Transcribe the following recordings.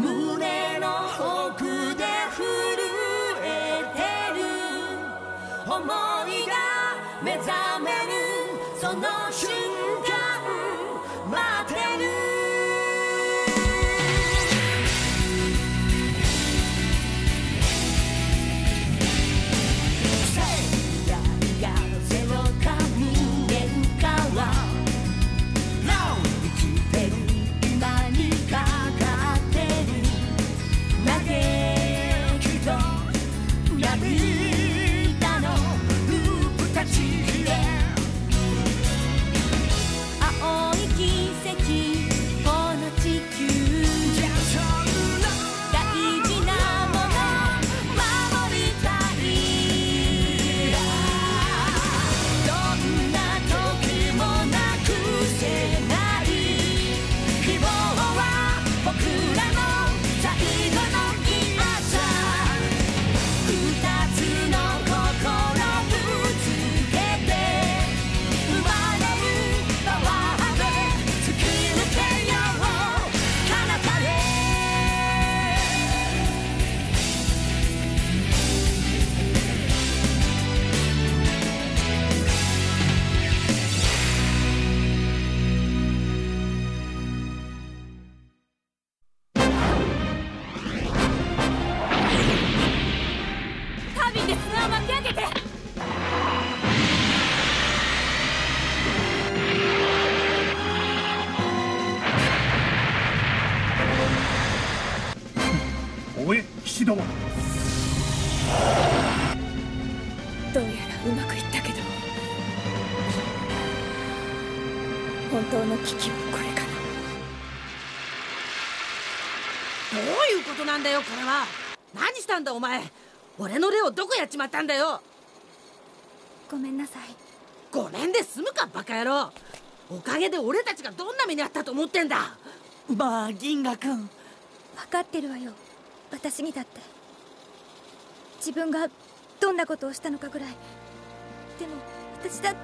胸の奥危機はこれから。どういうことなんだよこれは。何したんだお前。俺の霊をどこやっちまったんだよ。ごめんなさい。ごめんで済むかバカ野郎。おかげで俺たちがどんな目にあったと思ってんだ。まあ銀河君。分かってるわよ。私にだって。自分がどんなことをしたのかぐらい。でも私だって。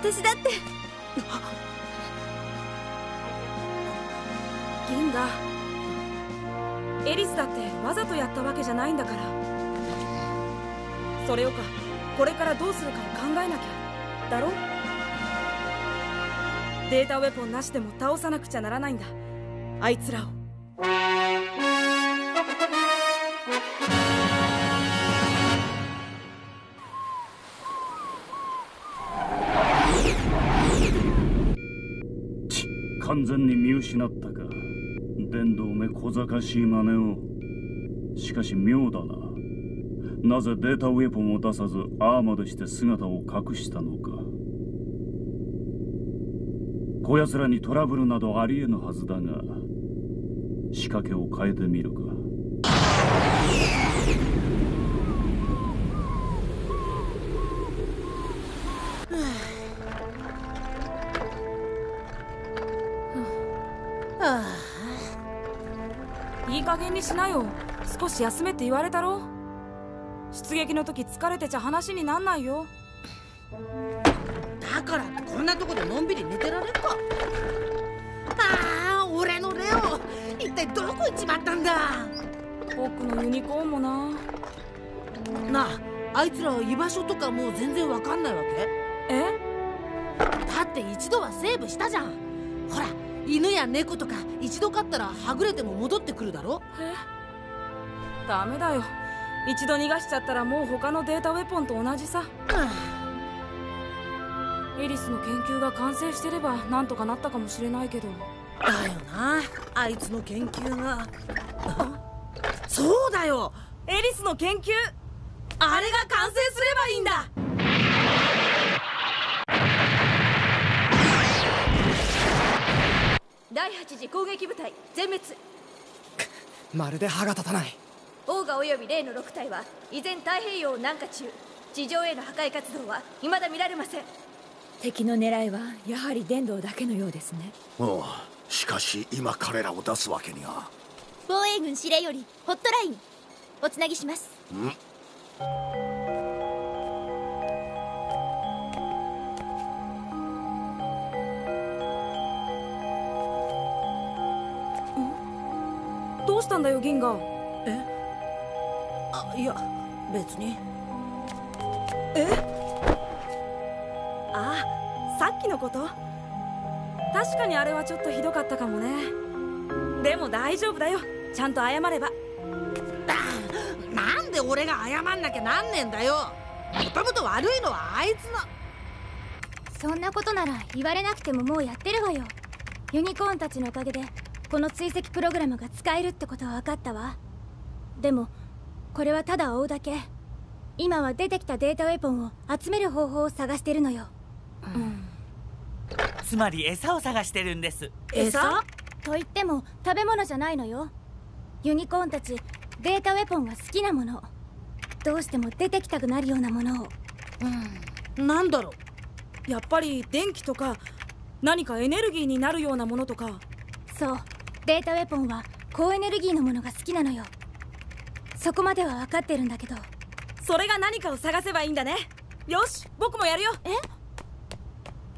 私だって銀河。エリスだってわざとやったわけじゃないんだから。それよかこれからどうするかを考えなきゃ。だろ？データウェポンなしでも倒さなくちゃならないんだ。あいつらを。完全に見失ったか。伝道め小賢しい真似を。しかし妙だな。なぜデータウェポンを出さずアーマードして姿を隠したのか。こやつらにトラブルなどありえぬはずだが仕掛けを変えてみるか。にしなよ。少し休めって言われたろ。出撃の時疲れてちゃ話になんないよ。だからってこんなとこでのんびり寝てられるか。ああ俺の霊を。一体どこ行っちまったんだ。僕のユニコーンもな。なああいつらは居場所とかもう全然わかんないわけ？え？だって一度はセーブしたじゃん。ほら犬や猫とか一度飼ったらはぐれても戻ってくるだろ？え？ダメだよ。一度逃がしちゃったらもう他のデータウェポンと同じさ。エリスの研究が完成してればなんとかなったかもしれないけど。だよな。あいつの研究が。あ そうだよ。エリスの研究。あれが完成すればいいんだ第8次攻撃部隊全滅。まるで歯が立たない。オーガ及び例の6体は依然太平洋を南下中。地上への破壊活動は未だ見られません。敵の狙いはやはり電動だけのようですね。おうしかし今彼らを出すわけには。防衛軍司令よりホットライン。おつなぎします。んどうしたんだよ銀河。あいや別に。ああさっきのこと？確かにあれはちょっとひどかったかもね。でも大丈夫だよ。ちゃんと謝れば。なんで俺が謝んなきゃなんねえんだよ。もともと悪いのはあいつの。そんなことなら言われなくてももうやってるわよ。ユニコーンたちのおかげでこの追跡プログラムが使えるってことは分かったわ。でもこれはただ追うだけ。今は出てきたデータウェポンを集める方法を探してるのよ。つまり餌を探してるんです。餌？と言っても食べ物じゃないのよ。ユニコーンたちデータウェポンが好きなもの。どうしても出てきたくなるようなものを。なんだろやっぱり電気とか何かエネルギーになるようなものとか。そうデータウェポンは高エネルギーのものが好きなのよ。そこまでは分かってるんだけど。それが何かを探せばいいんだね。よし僕もやるよ。え？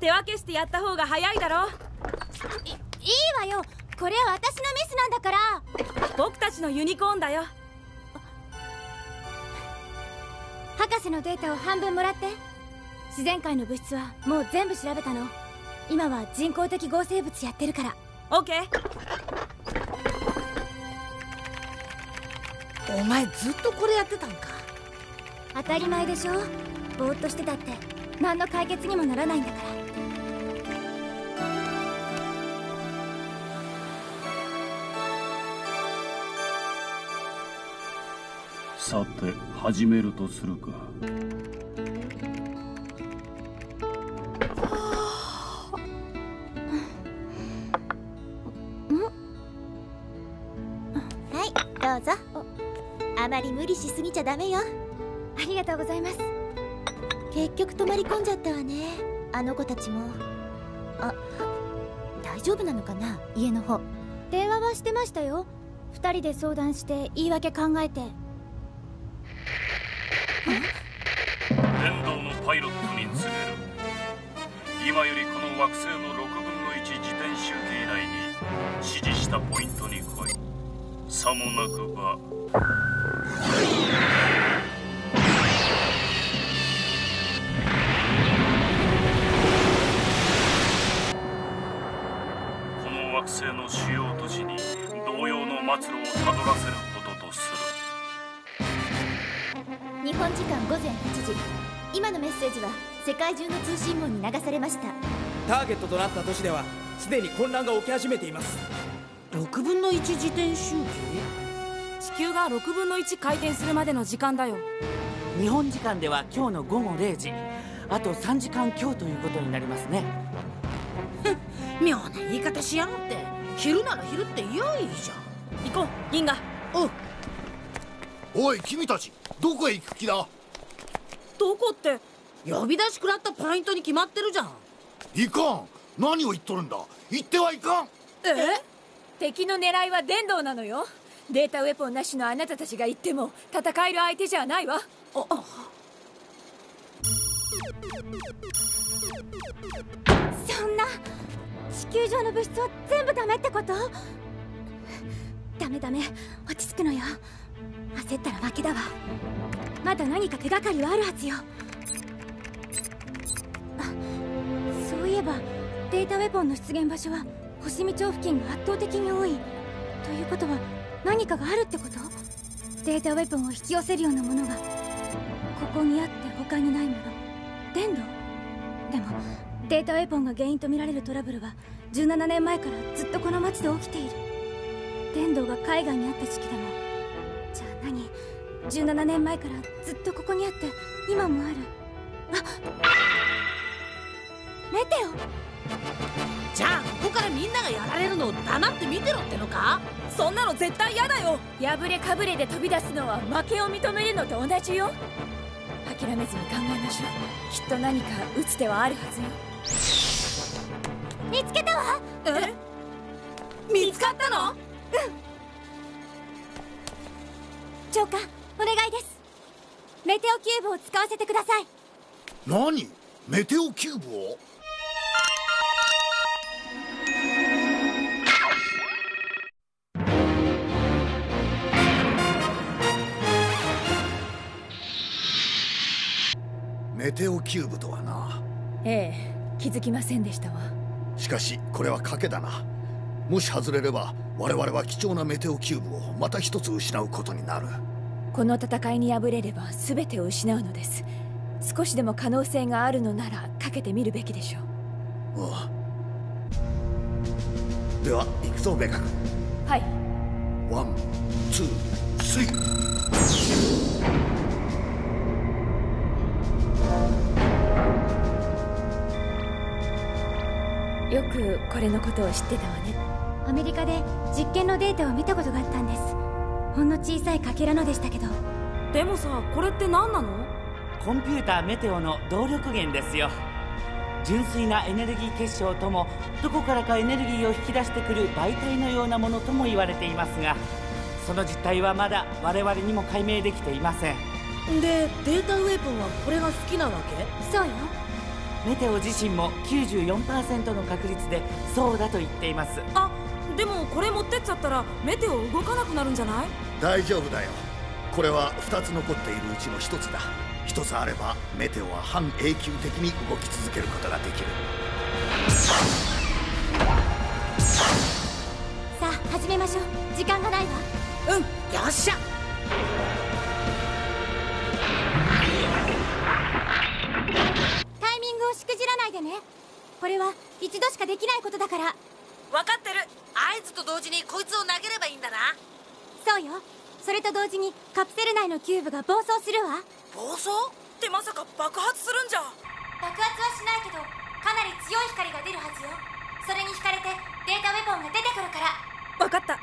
手分けしてやった方が早いだろ。いいいわよ。これは私のミスなんだから。僕たちのユニコーンだよ。博士のデータを半分もらって。自然界の物質はもう全部調べたの。今は人工的合成物やってるからオッケーお前ずっとこれやってたんか？当たり前でしょ。ぼーっとしてたって。何の解決にもならないんだから。さて始めるとするか無理しすぎちゃダメよ。ありがとうございます。結局泊まり込んじゃったわね。あの子たちも。あ大丈夫なのかな？家の方。電話はしてましたよ。二人で相談して言い訳考えて。電動のパイロットに告げる。今よりこの惑星の6分の1自転周期以内に指示したポイントに来い。さもなくば。ッセージは世界中の通信網に流されました。ターゲットとなった都市ではすでに混乱が起き始めています。6分の1自転周地球が6分の1回転するまでの時間だよ。日本時間では今日の午後0時。あと3時間今日ということになりますね。期 妙な言い方しやがって。昼なら昼って言やいいじゃん。行こう銀河。おう。おい君たちどこへ行く気だ？どこって呼び出し食らったポイントに決まってるじゃん。いかん。何を言っとるんだ。言ってはいかん。え？敵の狙いは電動なのよ。データウェポンなしのあなたたちが言っても戦える相手じゃないわ。そんな地球上の物質は全部ダメってこと？ダメダメ。落ち着くのよ。焦ったら負けだわ。まだ何か手がかりはあるはずよえばデータウェポンの出現場所は星見町付近が圧倒的に多い。ということは何かがあるってこと？データウェポンを引き寄せるようなものが。ここにあって他にないもの。電動でもデータウェポンが原因とみられるトラブルは17年前からずっとこの町で起きている。電動が海外にあった時期でも。じゃあ何？17年前からずっとここにあって今もある。あっ！メテオじゃあここからみんながやられるのを黙って見てろってのか？そんなの絶対嫌だよ。破れかぶれで飛び出すのは負けを認めるのと同じよ。諦めずに考えましょう。きっと何か打つ手はあるはずよ。見つけたわ。え？見つかったの？長官お願いです。メテオキューブを使わせてください。何？メテオキューブを？メテオキューブとはな。ええ気づきませんでしたわ。しかしこれは賭けだな。もし外れれば我々は貴重なメテオキューブをまた一つ失うことになる。この戦いに敗れれば全てを失うのです。少しでも可能性があるのならかけてみるべきでしょう。ああでは行くぞベガ君。はい。 one two threeよくこれのことを知ってたわね。アメリカで実験のデータを見たことがあったんです。ほんの小さいかけらのでしたけど。でもさこれって何なの？コンピューターメテオの動力源ですよ。純粋なエネルギー結晶ともどこからかエネルギーを引き出してくる媒体のようなものとも言われていますがその実態はまだ我々にも解明できていません。でデータウェポンはこれが好きなわけ？そうよメテオ自身も94%の確率でそうだと言っています。あでもこれ持ってっちゃったらメテオ動かなくなるんじゃない？大丈夫だよ。これは2つ残っているうちの1つだ。1つあればメテオは半永久的に動き続けることができる。さあ始めましょう。時間がないわ。うんよっしゃじらないでね。これは一度しかできないことだから。分かってる。合図と同時にこいつを投げればいいんだな。そうよ。それと同時にカプセル内のキューブが暴走するわ。暴走？ってまさか爆発するんじゃ。爆発はしないけどかなり強い光が出るはずよ。それに惹かれてデータウェポンが出てくるから。分かった。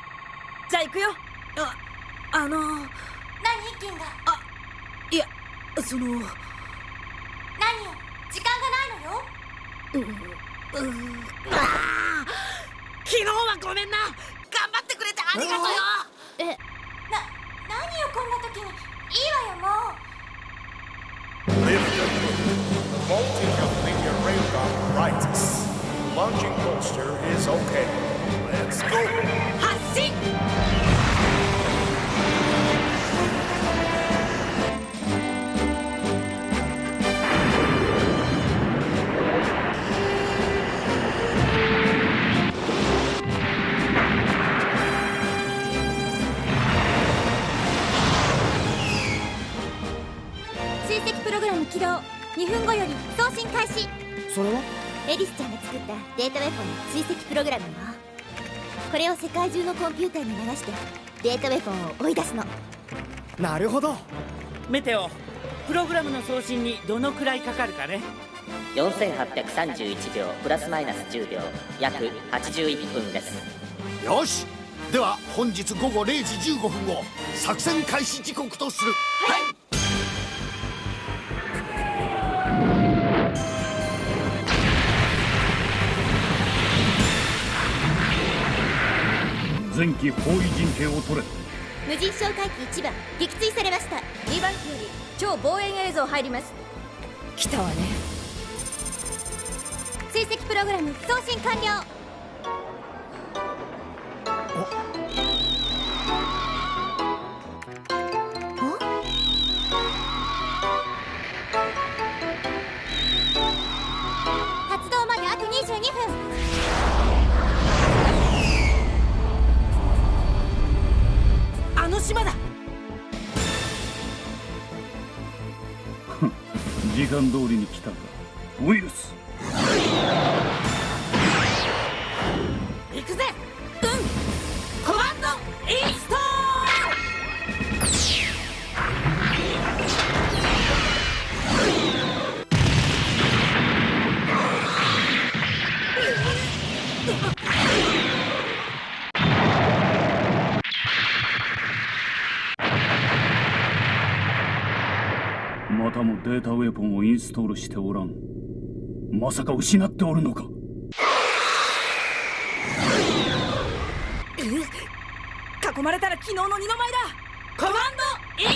じゃあ行くよ。ああの何？銀河いやその。何よ時間がないのよ。昨日はごめん。な。頑張ってくれてありがとうよ。何をこん。な時にいいわよもう。データウェポンの追跡プログラムよ。これを世界中のコンピューターに流してデータウェポンを追い出すの。なるほど。メテオプログラムの送信にどのくらいかかるかね。4831秒プラスマイナス10秒約81分です。よし。では本日午後0時15分を作戦開始時刻とする前期包囲陣形を取れ。無人哨戒機1番撃墜されました。2番機より超望遠映像入ります。来たわね。追跡プログラム送信完了時間通りに来たがウイルスインストールしておらん。まさか失っておるのか。囲まれたら昨日の二の舞だ。コマンドイン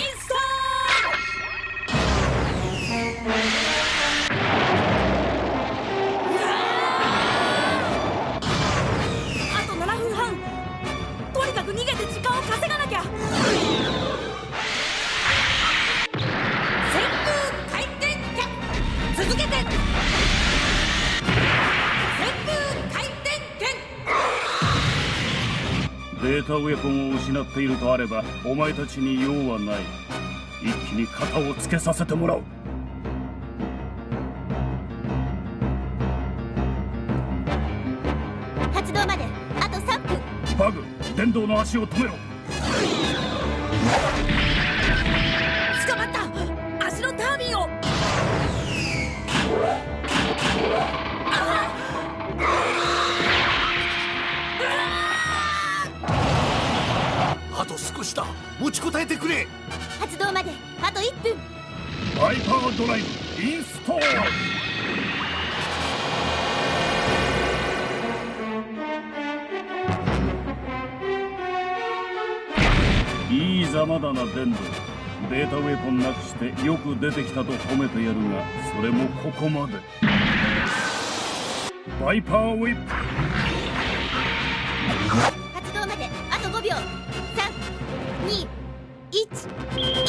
ータウェポンを失っているとあればお前たちに用はない。一気に肩をつけさせてもらう。発動まであと3分。バグ電動の足を止めろ持ちこたえてくれ。発動まであと1分。バイパードライブインストール。いいざまだなデンドデータウェポンなくしてよく出てきたと褒めてやるがそれもここまで。バイパーウィップ。発動まであと5秒 it.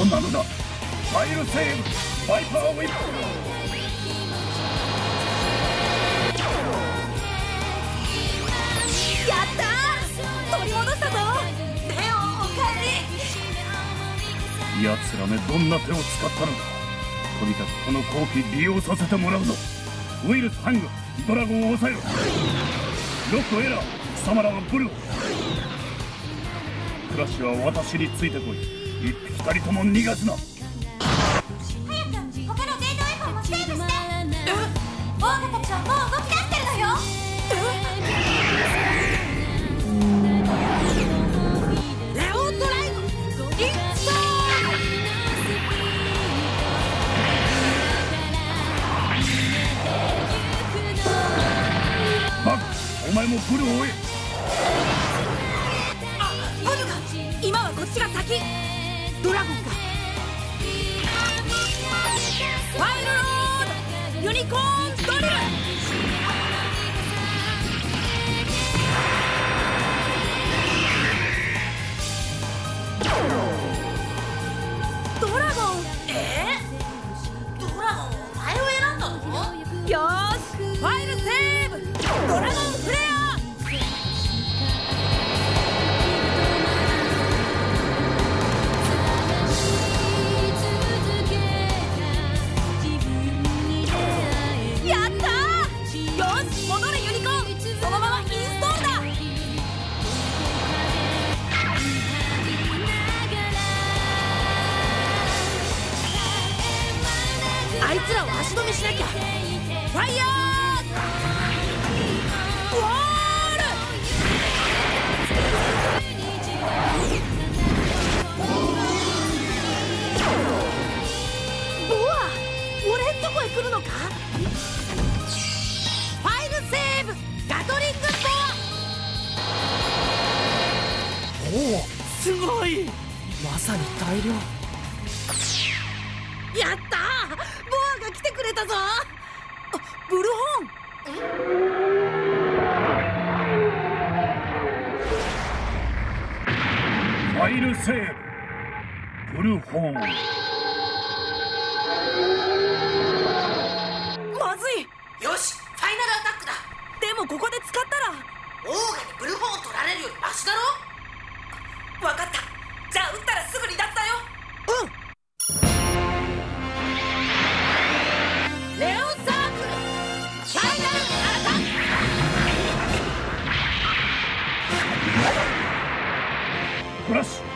となのだ。ファイルセーブ。バイパーウィップ。やったー。取り戻したぞ。レオおかえり。奴らめどんな手を使ったのか。とにかくこの好機利用させてもらうぞ。ウイルスハングドラゴンを抑えろ。ロックエラー。貴様らはブルをクラッシュは私についてこい一匹たりとも逃がすな。すごい。まさに大量。やったボアが来てくれたぞ。ブルホン。ファイルセーブ。ブルホーン。まずい。よし。ファイナルアタックだ。でもここで使ったら。オーガにブルホーン取られるよりマシだろ。プラス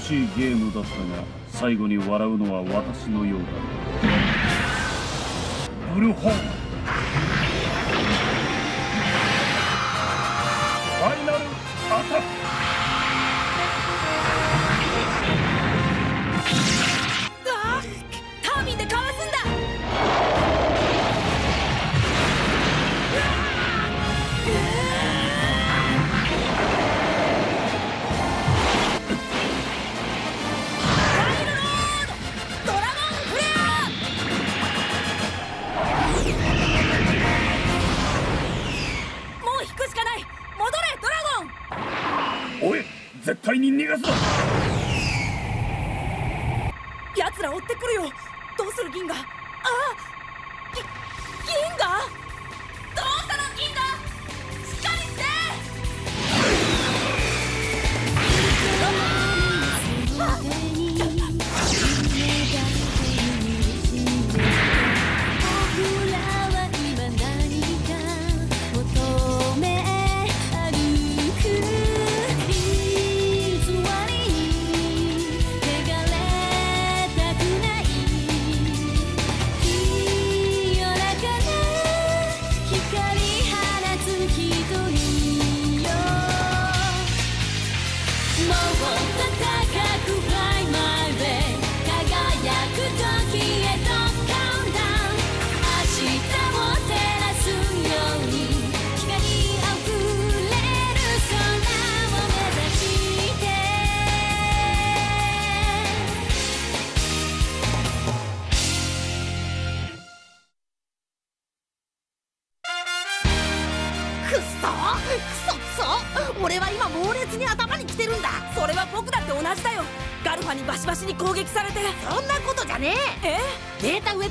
しいゲームだったが最後に笑うのは私のようだ。ブルホーファイナルアタック。あっ民でかわ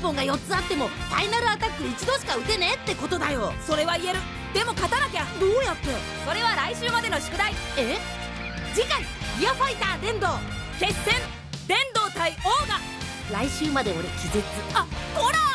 ーポンが4つあってもファイナルアタック一度しか打てねえってことだよ。それは言える。でも勝たなきゃ。どうやって？それは来週までの宿題。え？次回「ギアファイター電動」決戦電動対オーガ。来週まで俺気絶。あこら！